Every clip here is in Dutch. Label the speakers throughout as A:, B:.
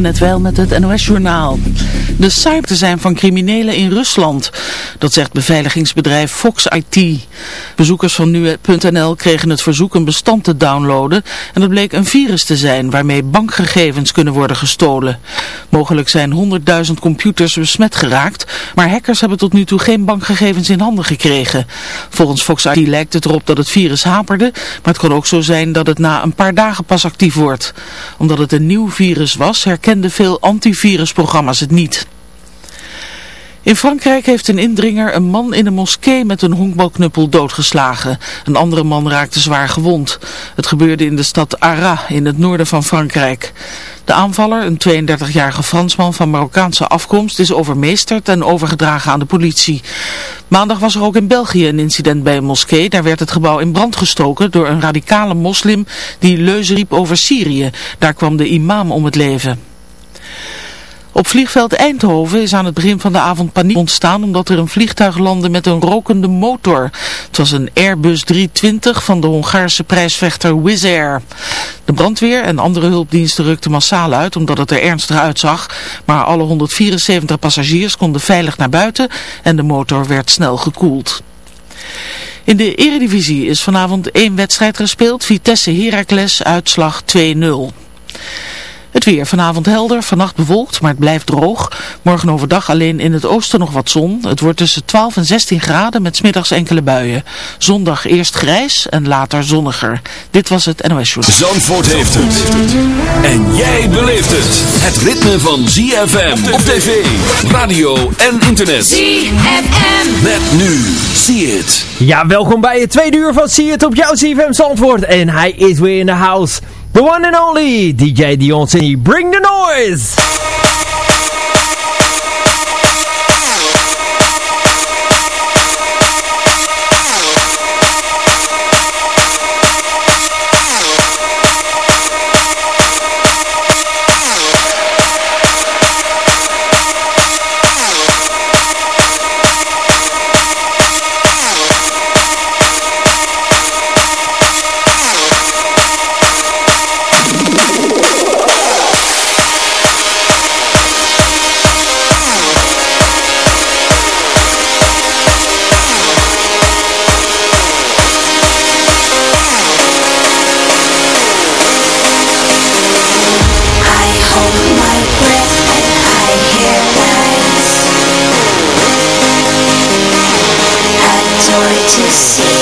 A: net wel met het NOS-journaal. De cyber zijn van criminelen in Rusland. Dat zegt beveiligingsbedrijf Fox IT. Bezoekers van nu.nl kregen het verzoek een bestand te downloaden. En dat bleek een virus te zijn waarmee bankgegevens kunnen worden gestolen. Mogelijk zijn 100.000 computers besmet geraakt. Maar hackers hebben tot nu toe geen bankgegevens in handen gekregen. Volgens Fox IT lijkt het erop dat het virus haperde. Maar het kan ook zo zijn dat het na een paar dagen pas actief wordt. Omdat het een nieuw virus was, herkenden veel antivirusprogramma's het niet. In Frankrijk heeft een indringer een man in een moskee met een honkbalknuppel doodgeslagen. Een andere man raakte zwaar gewond. Het gebeurde in de stad Arras in het noorden van Frankrijk. De aanvaller, een 32-jarige Fransman van Marokkaanse afkomst, is overmeesterd en overgedragen aan de politie. Maandag was er ook in België een incident bij een moskee. Daar werd het gebouw in brand gestoken door een radicale moslim die leuzen riep over Syrië. Daar kwam de imam om het leven. Op vliegveld Eindhoven is aan het begin van de avond paniek ontstaan omdat er een vliegtuig landde met een rokende motor. Het was een Airbus 320 van de Hongaarse prijsvechter Wizz Air. De brandweer en andere hulpdiensten rukten massaal uit omdat het er ernstig uitzag. Maar alle 174 passagiers konden veilig naar buiten en de motor werd snel gekoeld. In de eredivisie is vanavond één wedstrijd gespeeld. Vitesse Heracles uitslag 2-0. Het weer vanavond helder, vannacht bewolkt, maar het blijft droog. Morgen overdag alleen in het oosten nog wat zon. Het wordt tussen 12 en 16 graden met smiddags enkele buien. Zondag eerst grijs en later zonniger. Dit was het NOS Show.
B: Zandvoort heeft het. En jij beleeft het. Het ritme van ZFM op tv, radio en internet.
C: ZFM.
B: Met nu. See it.
D: Ja, welkom bij het tweede uur van See it op jouw ZFM Zandvoort. En hij is weer in de house. The one and only DJ Dion City. Bring the noise!
C: você.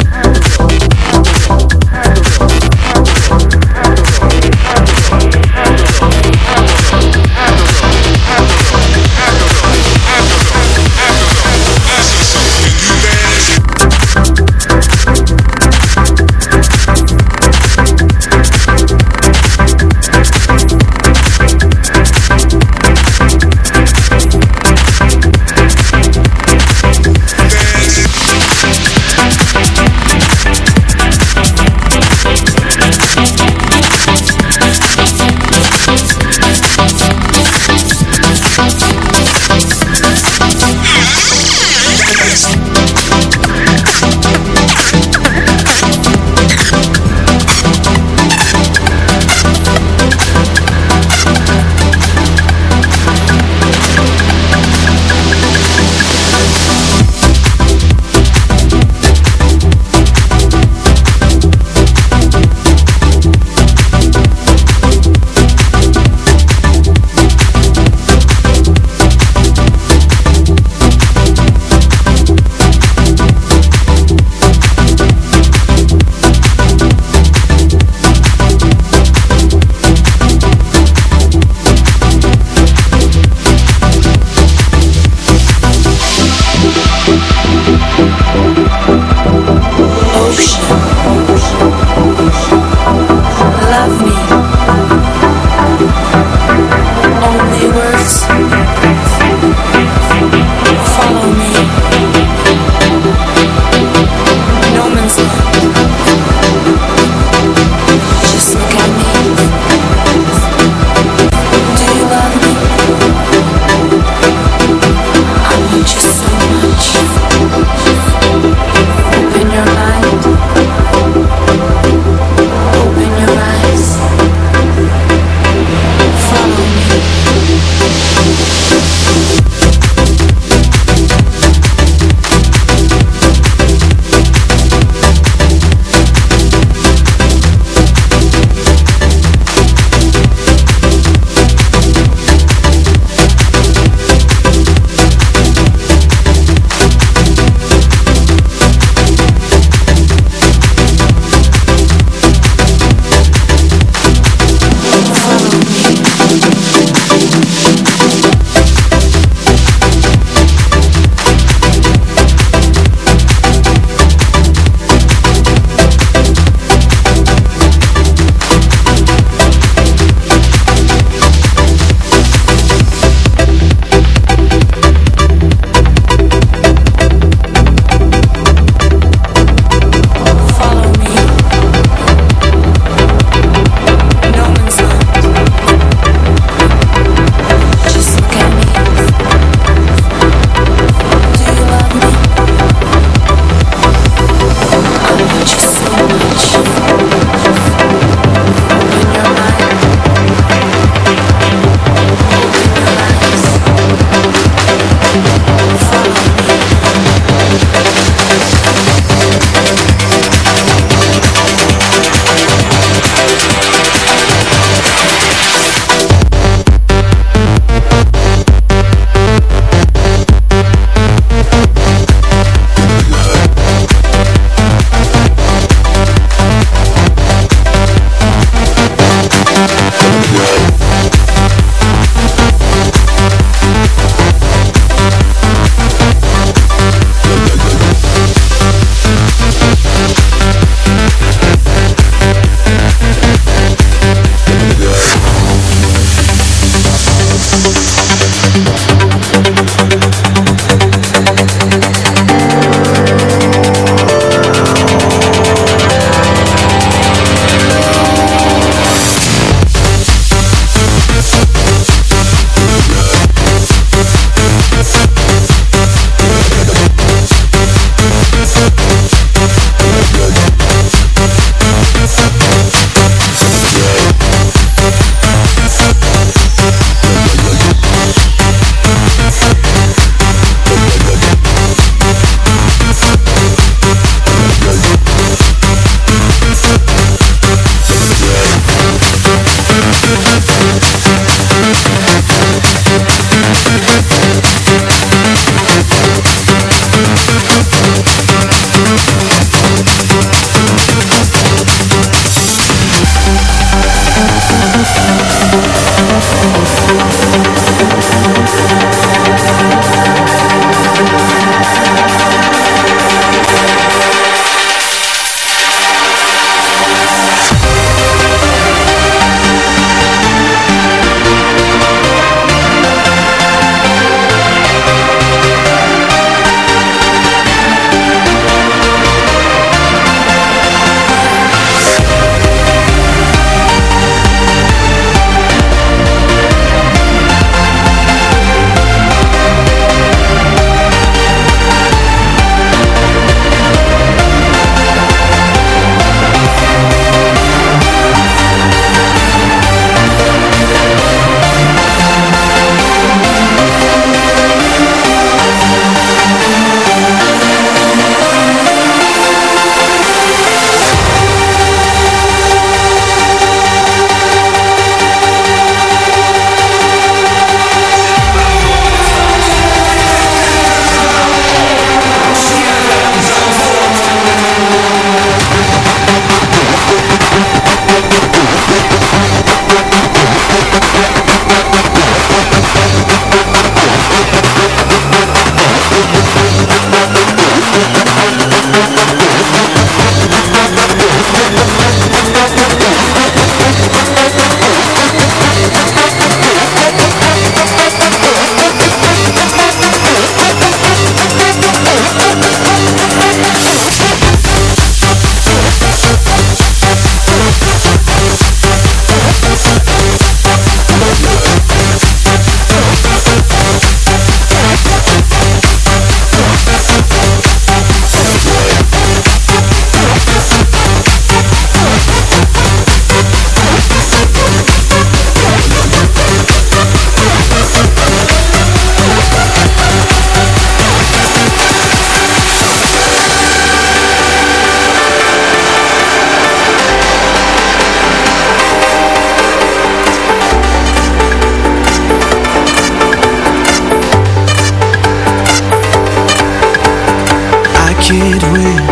C: can't win,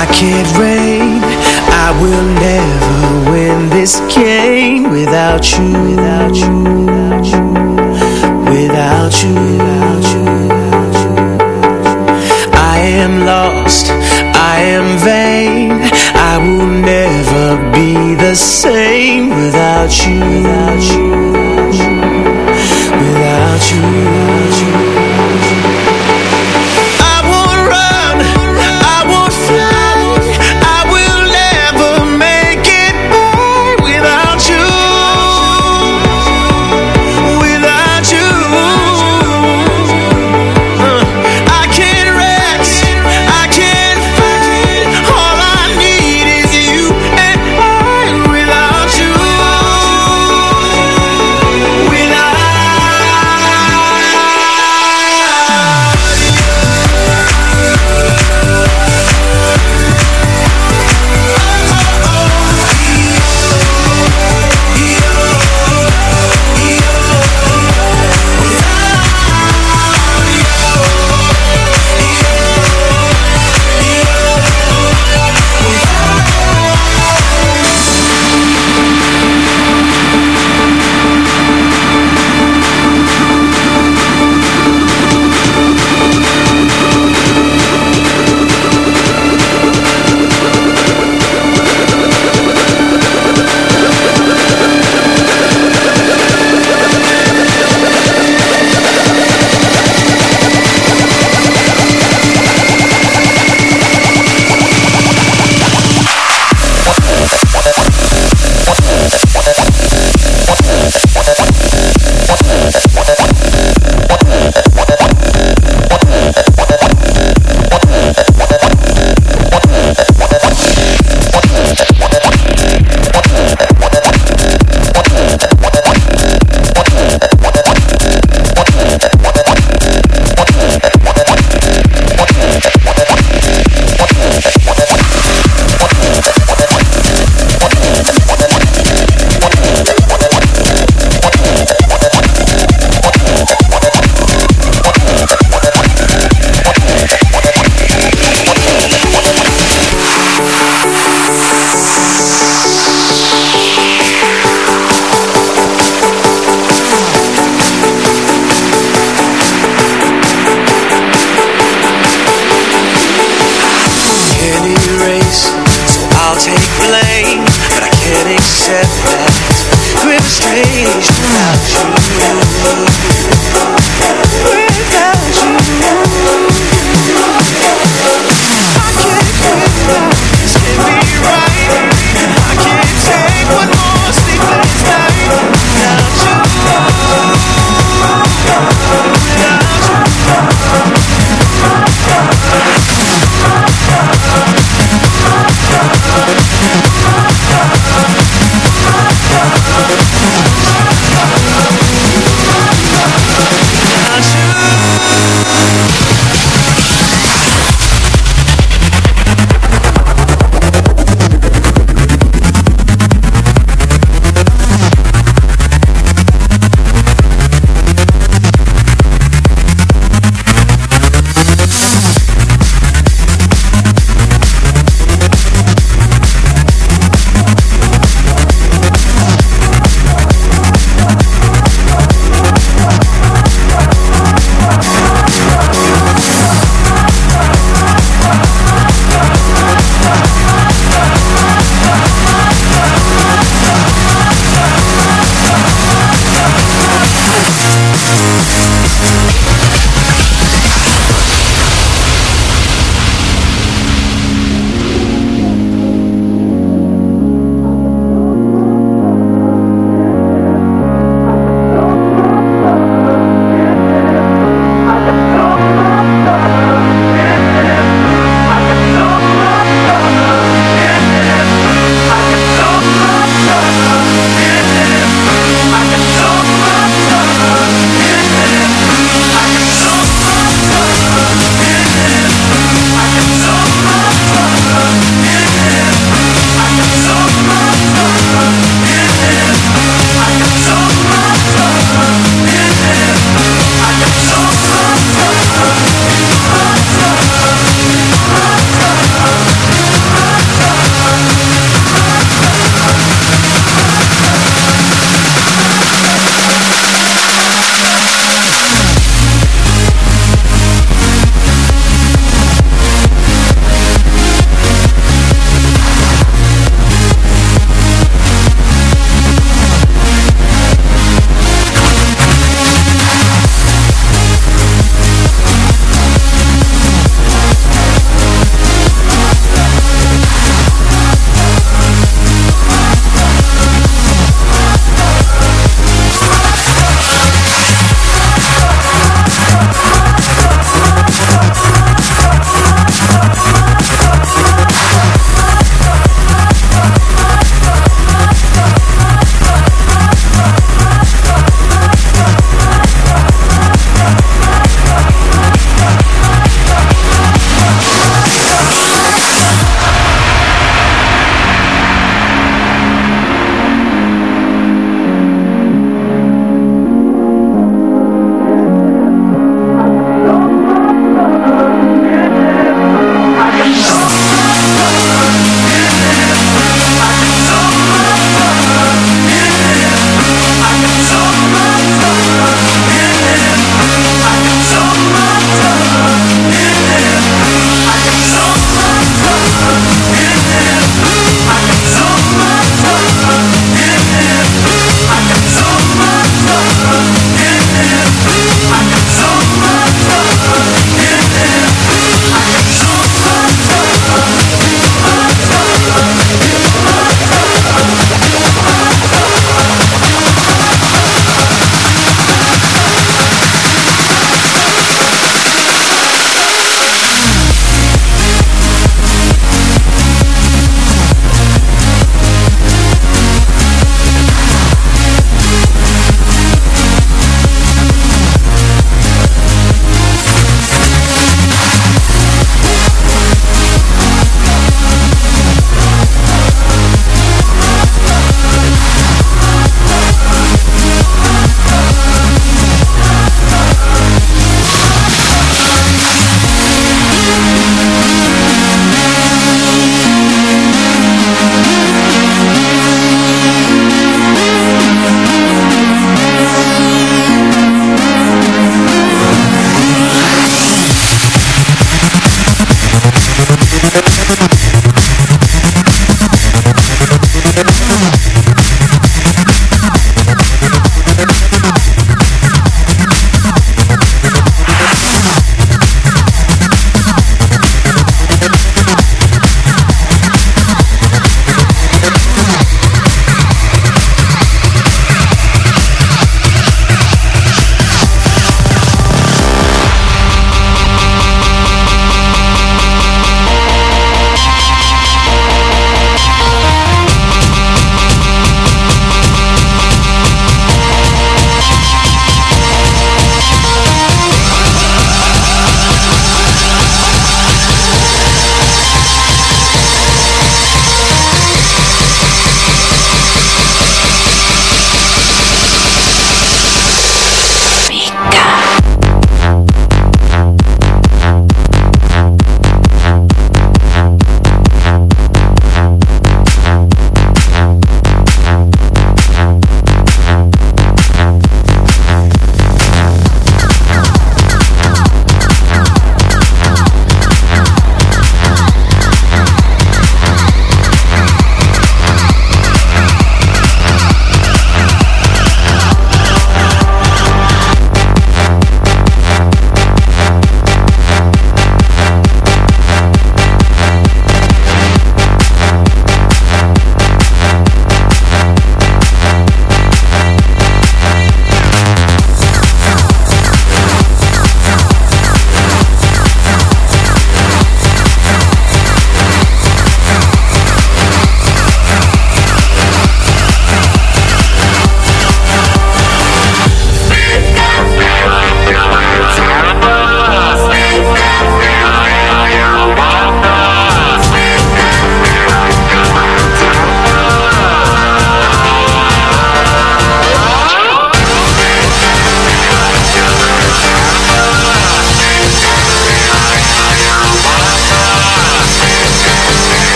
C: I can't reign. I will never win this game Without you, without you, without you Without you, without you, without you. I am lost, I am vain. I will never be the same Without you, without you.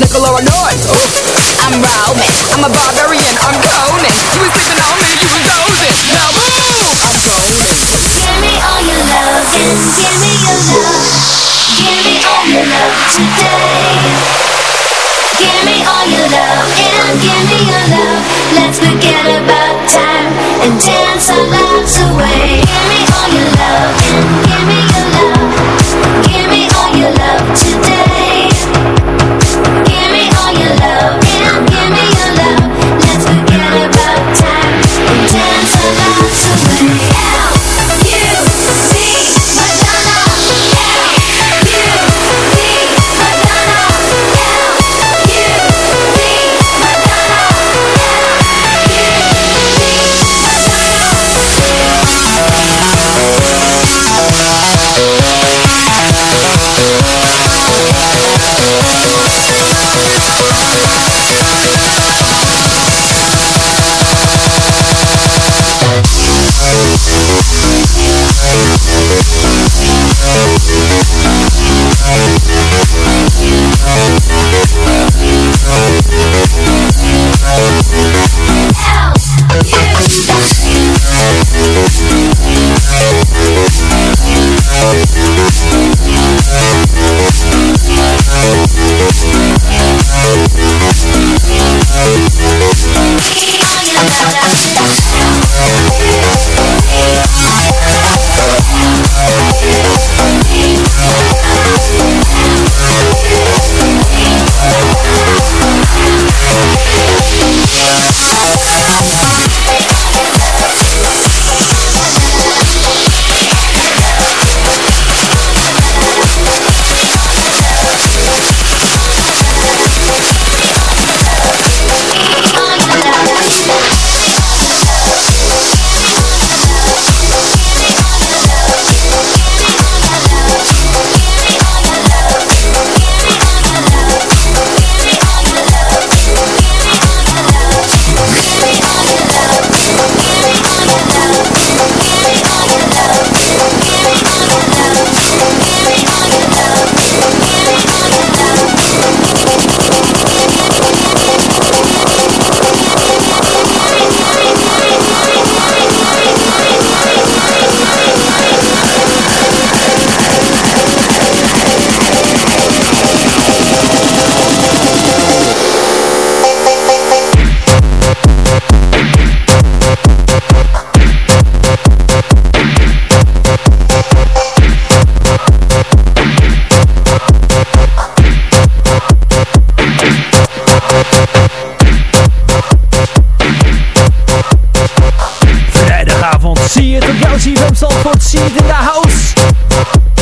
E: Ooh, I'm Roman, I'm a barbarian, I'm Conan. You was on me, was. Now move, I'm Conan.
C: Give me all your love and give me your love. Give me all your love today. Give me all your love and give me your love. Let's forget about time and dance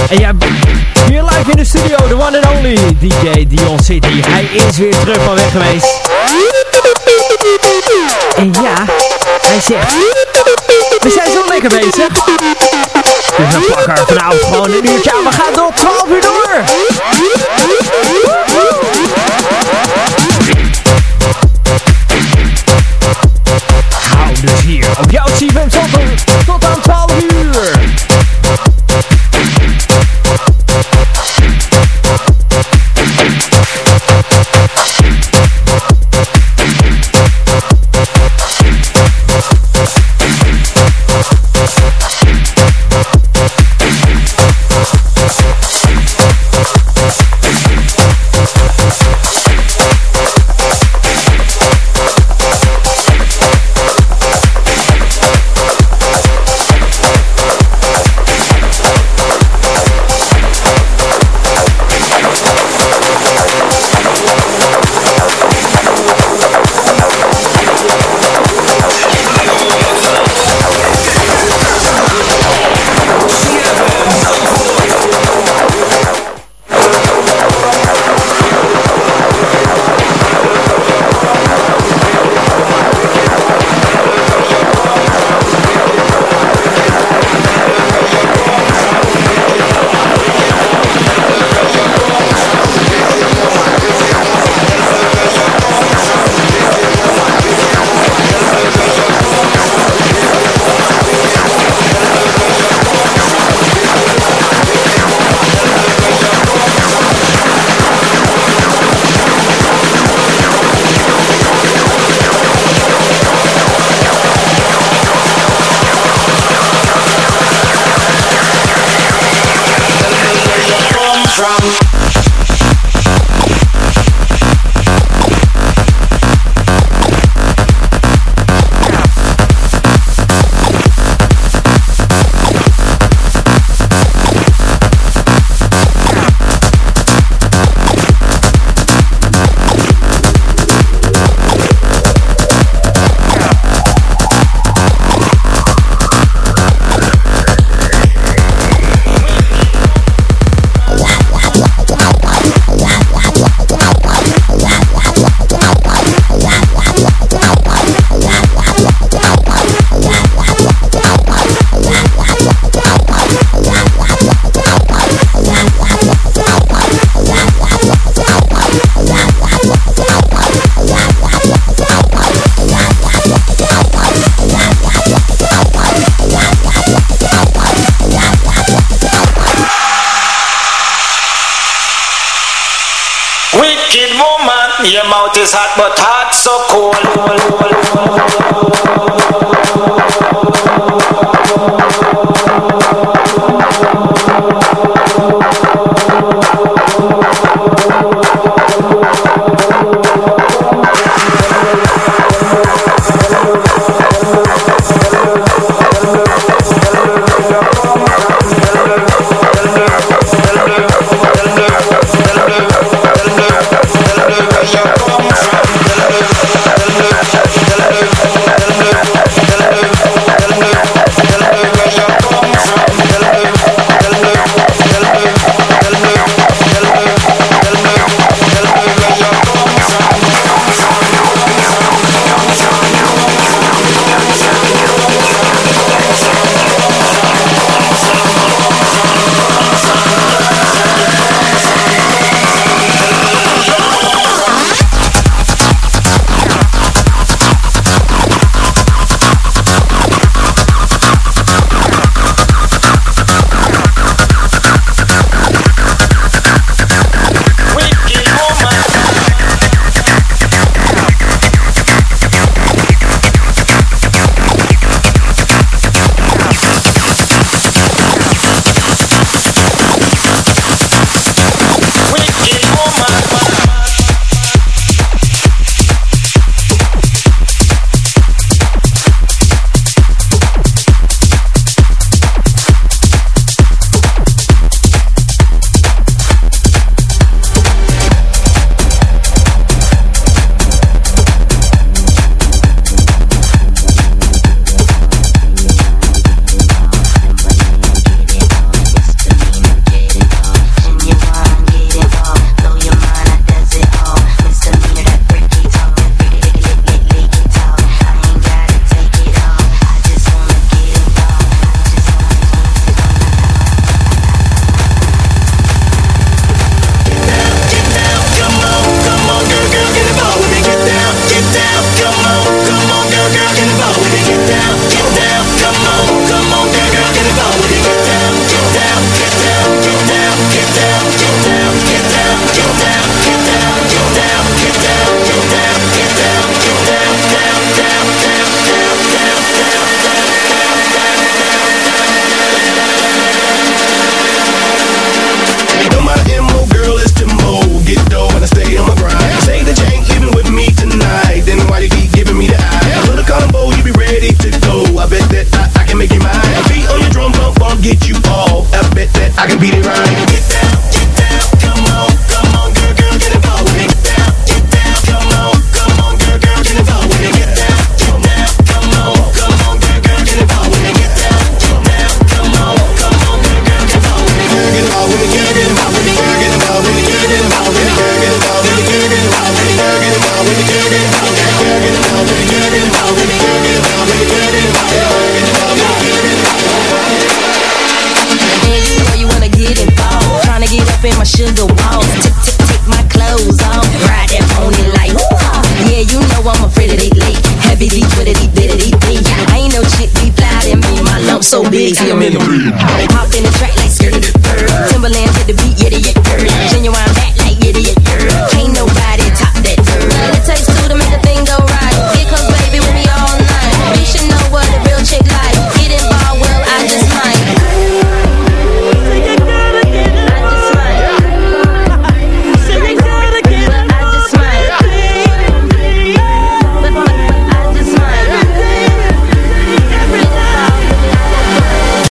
D: En ja, hier live in de studio, the one and only DJ Dion City. Hij is weer terug van weg geweest. En ja, hij zegt, we zijn zo lekker bezig. Dus we pakken er vanavond gewoon een uurtje aan. We gaan tot 12 uur door.